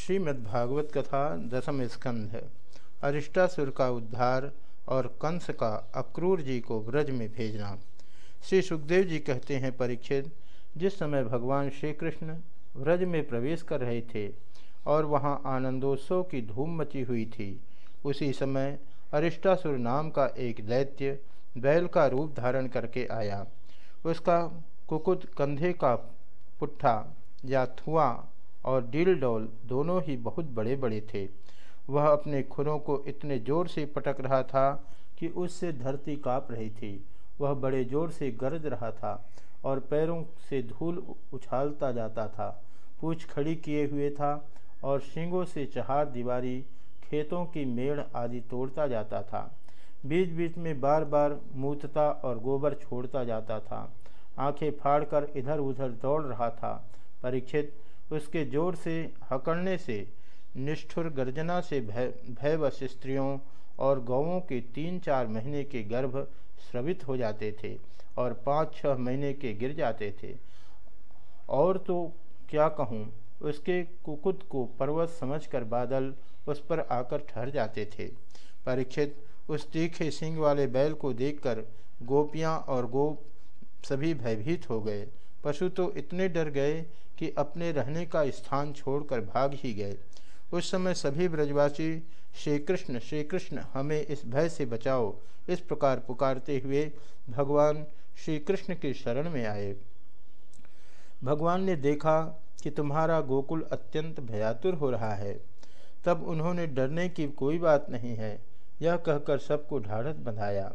श्रीमद्भागवत कथा दसम स्कंध अरिष्टासुर का उद्धार और कंस का अक्रूर जी को व्रज में भेजना। श्री सुखदेव जी कहते हैं परीक्षित जिस समय भगवान श्री कृष्ण व्रज में प्रवेश कर रहे थे और वहाँ आनंदोत्सव की धूम मची हुई थी, उसी समय अरिष्टासुर नाम का एक दैत्य बैल का रूप धारण करके आया। उसका कुकुत कंधे का पुट्ठा या थुआ और डील डोल दोनों ही बहुत बड़े बड़े थे। वह अपने खुरों को इतने ज़ोर से पटक रहा था कि उससे धरती काँप रही थी। वह बड़े ज़ोर से गरज रहा था और पैरों से धूल उछालता जाता था। पूछ खड़ी किए हुए था और शिंगों से चहार दीवारी खेतों की मेड़ आदि तोड़ता जाता था। बीच बीच में बार बार मूतता और गोबर छोड़ता जाता था। आँखें फाड़कर इधर उधर दौड़ रहा था। परीक्षित उसके ज़ोर से, हकड़ने से, निष्ठुर गर्जना से भय, भयवश स्त्रियों और गौों के तीन चार महीने के गर्भ स्रवित हो जाते थे और पाँच छः महीने के गिर जाते थे। और तो क्या कहूँ, उसके कुकुत को पर्वत समझकर बादल उस पर आकर ठहर जाते थे। परीक्षित उस तीखे सिंह वाले बैल को देखकर गोपियाँ और गोप सभी भयभीत हो गए। पशु तो इतने डर गए कि अपने रहने का स्थान छोड़कर भाग ही गए। उस समय सभी ब्रजवासी श्री कृष्ण श्री कृष्ण हमें इस भय से बचाओ। इस प्रकार पुकारते हुए भगवान श्री कृष्ण के शरण में आए। भगवान ने देखा कि तुम्हारा गोकुल अत्यंत भयातुर हो रहा है। तब उन्होंने डरने की कोई बात नहीं है। यह कहकर सबको ढाढ़स बंधाया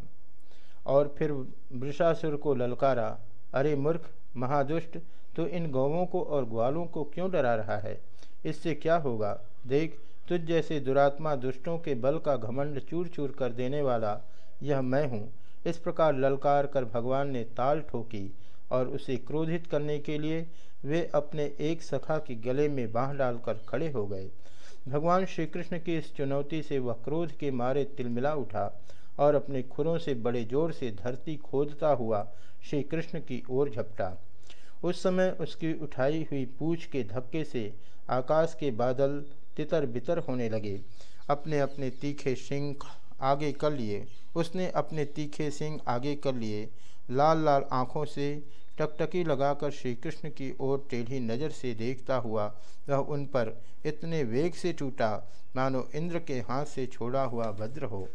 और फिर वृषासुर को ललकारा, अरे मूर्ख, महादुष्ट तो इन गौवों को और ग्वालों को क्यों डरा रहा है? इससे क्या होगा? देख, तुझ जैसे दुरात्मा दुष्टों के बल का घमंड चूर चूर कर देने वाला यह मैं हूँ। इस प्रकार ललकार कर भगवान ने ताल ठोकी और उसे क्रोधित करने के लिए वे अपने एक सखा के गले में बाँह डालकर खड़े हो गए। भगवान श्री कृष्ण की इस चुनौती से वह क्रोध के मारे तिलमिला उठा और अपने खुरों से बड़े ज़ोर से धरती खोदता हुआ श्री कृष्ण की ओर झपटा। उस समय उसकी उठाई हुई पूछ के धक्के से आकाश के बादल तितर बितर होने लगे। अपने अपने तीखे सिंह आगे कर लिए। उसने अपने तीखे सिंह आगे कर लिए। लाल लाल आँखों से टकटकी लगाकर श्री कृष्ण की ओर टेढ़ी नज़र से देखता हुआ वह उन पर इतने वेग से टूटा, मानो इंद्र के हाथ से छोड़ा हुआ वज्र हो।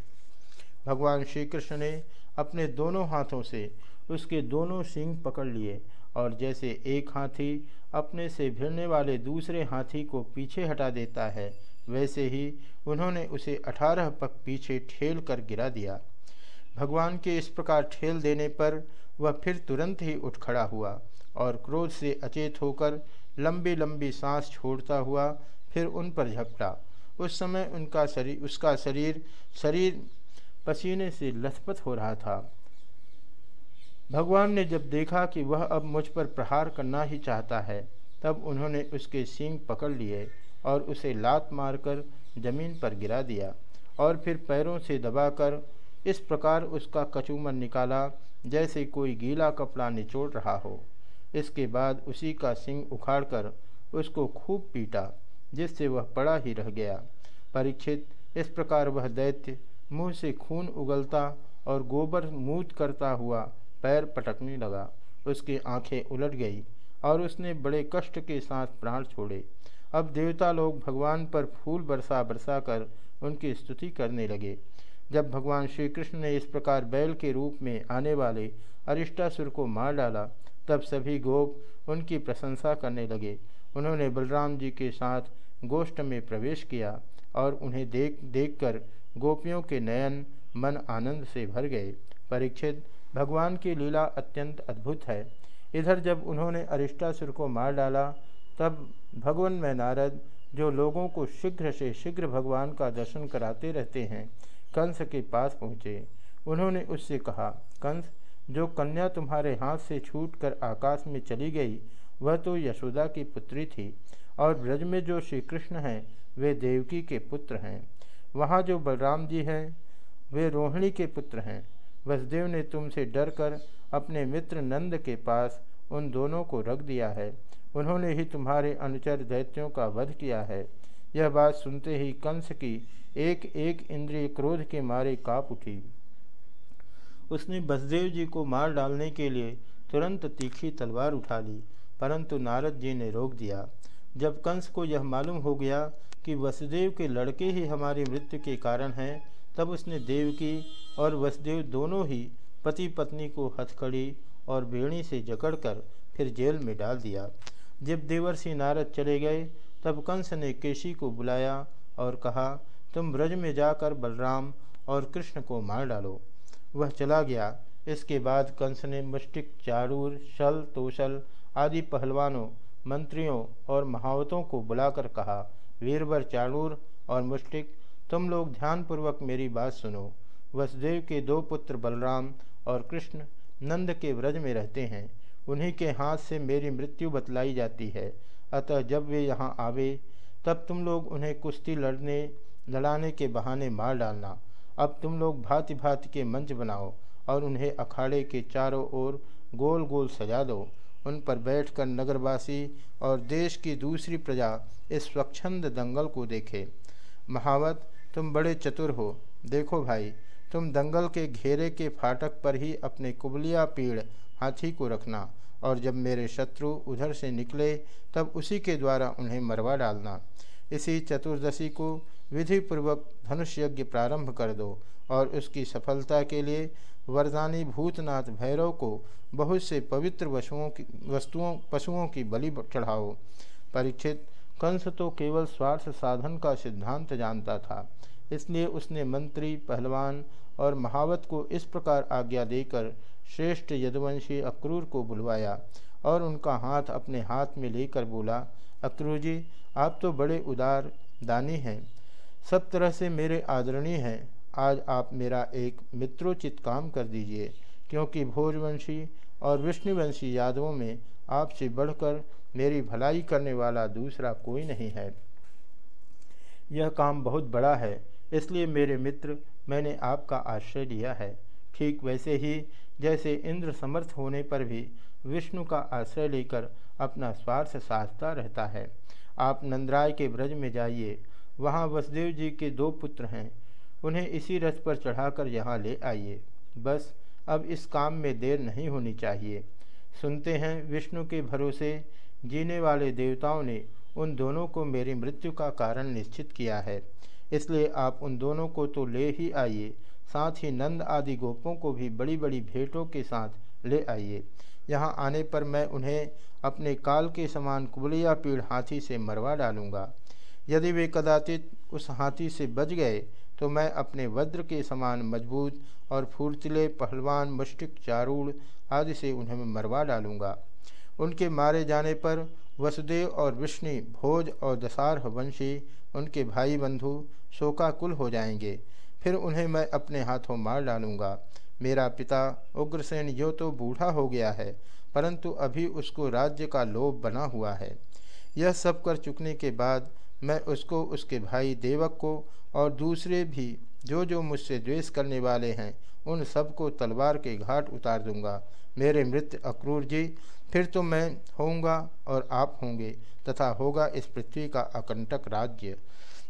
भगवान श्री कृष्ण ने अपने दोनों हाथों से उसके दोनों सिंह पकड़ लिए। और जैसे एक हाथी अपने से भिड़ने वाले दूसरे हाथी को पीछे हटा देता है, वैसे ही उन्होंने उसे अठारह पग पीछे ठेल कर गिरा दिया। भगवान के इस प्रकार ठेल देने पर वह फिर तुरंत ही उठ खड़ा हुआ और क्रोध से अचेत होकर लंबी लंबी सांस छोड़ता हुआ फिर उन पर झपटा। उस समय उनका शरीर उसका शरीर शरीर पसीने से लथपथ हो रहा था। भगवान ने जब देखा कि वह अब मुझ पर प्रहार करना ही चाहता है, तब उन्होंने उसके सींग पकड़ लिए और उसे लात मारकर ज़मीन पर गिरा दिया और फिर पैरों से दबाकर इस प्रकार उसका कचूमर निकाला जैसे कोई गीला कपड़ा निचोड़ रहा हो। इसके बाद उसी का सिंग उखाड़कर उसको खूब पीटा, जिससे वह पड़ा ही रह गया। परीक्षित, इस प्रकार वह दैत्य मुँह से खून उगलता और गोबर मूत करता हुआ पैर पटकने लगा। उसकी आँखें उलट गई और उसने बड़े कष्ट के साथ प्राण छोड़े। अब देवता लोग भगवान पर फूल बरसा बरसा कर उनकी स्तुति करने लगे। जब भगवान श्री कृष्ण ने इस प्रकार बैल के रूप में आने वाले अरिष्टासुर को मार डाला, तब सभी गोप उनकी प्रशंसा करने लगे। उन्होंने बलराम जी के साथ गोष्ठ में प्रवेश किया और उन्हें देख, देखकर गोपियों के नयन मन आनंद से भर गए। परीक्षित भगवान की लीला अत्यंत अद्भुत है। इधर जब उन्होंने अरिष्टासुर को मार डाला, तब भगवान में नारद, जो लोगों को शीघ्र से शीघ्र भगवान का दर्शन कराते रहते हैं, कंस के पास पहुँचे। उन्होंने उससे कहा, कंस, जो कन्या तुम्हारे हाथ से छूटकर आकाश में चली गई, वह तो यशोदा की पुत्री थी, और ब्रज में जो श्री कृष्ण हैं, वे देवकी के पुत्र हैं। वहाँ जो बलराम जी हैं, वे रोहिणी के पुत्र हैं। वसुदेव ने तुमसे डरकर अपने मित्र नंद के पास उन दोनों को रख दिया है। उन्होंने ही तुम्हारे अनुचर दैत्यों का वध किया है। यह बात सुनते ही कंस की एक एक इंद्रिय क्रोध के मारे काप उठी। उसने बसदेव जी को मार डालने के लिए तुरंत तीखी तलवार उठा ली, परंतु नारद जी ने रोक दिया। जब कंस को यह मालूम हो गया कि वसुदेव के लड़के ही हमारी मृत्यु के कारण हैं तब उसने देवकी और वसुदेव दोनों ही पति पत्नी को हथकड़ी और बेणी से जकड़कर फिर जेल में डाल दिया। जब देवर्षि नारद चले गए, तब कंस ने केशी को बुलाया और कहा, तुम ब्रज में जाकर बलराम और कृष्ण को मार डालो। वह चला गया। इसके बाद कंस ने मुष्टिक, चारूर, शल, तोशल आदि पहलवानों, मंत्रियों और महावतों को बुलाकर कहा वीरवर चाणूर और मुष्टिक तुम लोग ध्यानपूर्वक मेरी बात सुनो। वसुदेव के दो पुत्र बलराम और कृष्ण नंद के व्रज में रहते हैं। उन्हीं के हाथ से मेरी मृत्यु बतलाई जाती है। अतः जब वे यहाँ आवे, तब तुम लोग उन्हें कुश्ती लड़ने, लड़ाने के बहाने मार डालना। अब तुम लोग भांति भांति के मंच बनाओ और उन्हें अखाड़े के चारों ओर गोल गोल सजा दो। उन पर बैठकर नगरवासी और देश की दूसरी प्रजा इस स्वच्छंद दंगल को देखे। महावत तुम बड़े चतुर हो। देखो भाई, तुम दंगल के घेरे के फाटक पर ही अपने कुबलिया पीड़ हाथी को रखना और जब मेरे शत्रु उधर से निकले, तब उसी के द्वारा उन्हें मरवा डालना। इसी चतुर्दशी को विधिपूर्वक धनुष यज्ञ प्रारंभ कर दो और उसकी सफलता के लिए वरदानी भूतनाथ भैरव को बहुत से पवित्र वशुओं की, वस्तुओं, पशुओं की बलि चढ़ाओ। परीक्षित कंस तो केवल स्वार्थ साधन का सिद्धांत जानता था, इसलिए उसने मंत्री, पहलवान और महावत को इस प्रकार आज्ञा देकर श्रेष्ठ यदुवंशी अक्रूर को बुलवाया और उनका हाथ अपने हाथ में लेकर बोला, अक्रूर जी, आप तो बड़े उदार दानी हैं। सब तरह से मेरे आदरणीय हैं। आज आप मेरा एक मित्रोचित काम कर दीजिए, क्योंकि भोजवंशी और विष्णुवंशी यादवों में आपसे बढ़कर मेरी भलाई करने वाला दूसरा कोई नहीं है। यह काम बहुत बड़ा है, इसलिए मेरे मित्र, मैंने आपका आश्रय लिया है। ठीक वैसे ही, जैसे इंद्र समर्थ होने पर भी विष्णु का आश्रय लेकर अपना स्वार्थ साधता रहता है। आप नंदराय के ब्रज में जाइए, वहाँ वसुदेव जी के दो पुत्र हैं, उन्हें इसी रथ पर चढ़ाकर यहाँ ले आइए। बस, अब इस काम में देर नहीं होनी चाहिए। सुनते हैं विष्णु के भरोसे जीने वाले देवताओं ने उन दोनों को मेरी मृत्यु का कारण निश्चित किया है। इसलिए आप उन दोनों को तो ले ही आइए, साथ ही नंद आदि गोपों को भी बड़ी बड़ी भेंटों के साथ ले आइए। यहाँ आने पर मैं उन्हें अपने काल के समान कुबलिया पीड़ हाथी से मरवा डालूँगा। यदि वे कदाचित उस हाथी से बच गए तो मैं अपने वज्र के समान मज़बूत और फूर्तिले पहलवान मुष्टिक चारूढ़ आदि से उन्हें मरवा डालूँगा। उनके मारे जाने पर वसुदेव और विष्णु भोज और दशारह वंशी, उनके भाई बंधु शोकाकुल हो जाएँगे। फिर उन्हें मैं अपने हाथों मार डालूँगा। मेरा पिता उग्रसेन यो तो बूढ़ा हो गया है, परंतु अभी उसको राज्य का लोभ बना हुआ है। यह सब कर चुकने के बाद मैं उसको, उसके भाई देवक को और दूसरे भी जो जो मुझसे द्वेष करने वाले हैं, उन सबको तलवार के घाट उतार दूँगा। मेरे मृत अक्रूर जी, फिर तो मैं होऊँगा और आप होंगे, तथा होगा इस पृथ्वी का अकंटक राज्य।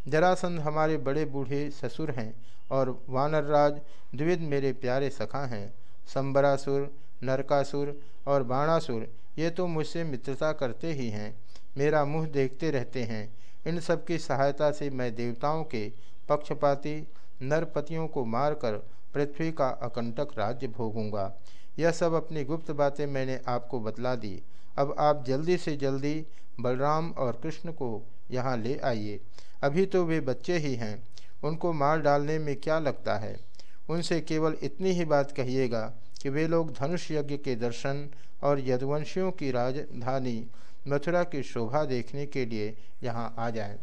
जरासंध हमारे बड़े बूढ़े ससुर हैं, और वानरराज द्विविध मेरे प्यारे सखा हैं। संबरासुर, नरकासुर और बाणासुर, ये तो मुझसे मित्रता करते ही हैं, मेरा मुँह देखते रहते हैं। इन सब की सहायता से मैं देवताओं के पक्षपाती नरपतियों को मारकर पृथ्वी का अकंटक राज्य भोगूँगा। यह सब अपनी गुप्त बातें मैंने आपको बतला दी। अब आप जल्दी से जल्दी बलराम और कृष्ण को यहाँ ले आइए। अभी तो वे बच्चे ही हैं। उनको मार डालने में क्या लगता है? उनसे केवल इतनी ही बात कहिएगा कि वे लोग धनुष यज्ञ के दर्शन और यदुवंशियों की राजधानी मथुरा की शोभा देखने के लिए यहाँ आ जाएँ।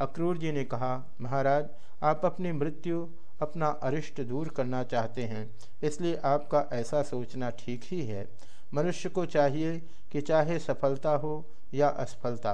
अक्रूर जी ने कहा, महाराज आप अपनी मृत्यु अपना अरिष्ट दूर करना चाहते हैं, इसलिए आपका ऐसा सोचना ठीक ही है। मनुष्य को चाहिए कि चाहे सफलता हो या असफलता,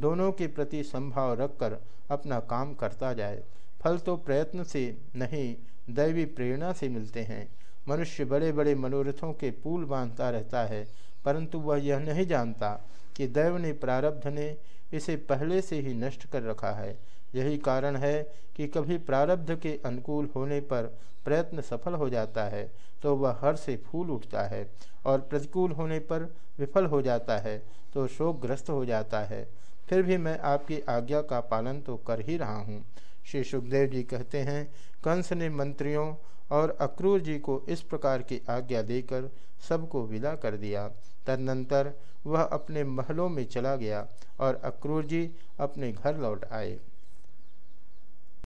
दोनों के प्रति संभाव रखकर अपना काम करता जाए। फल तो प्रयत्न से नहीं, दैवी प्रेरणा से मिलते हैं। मनुष्य बड़े बड़े मनोरथों के पुल बांधता रहता है, परंतु वह यह नहीं जानता कि दैव ने प्रारब्ध ने इसे पहले से ही नष्ट कर रखा है। यही कारण है कि कभी प्रारब्ध के अनुकूल होने पर प्रयत्न सफल हो जाता है तो वह हर से फूल उठता है और प्रतिकूल होने पर विफल हो जाता है तो शोकग्रस्त हो जाता है। फिर भी मैं आपकी आज्ञा का पालन तो कर ही रहा हूँ। श्री सुखदेव जी कहते हैं, कंस ने मंत्रियों और अक्रूर जी को इस प्रकार की आज्ञा देकर सबको विदा कर दिया। तदनंतर वह अपने महलों में चला गया और अक्रूर जी अपने घर लौट आए।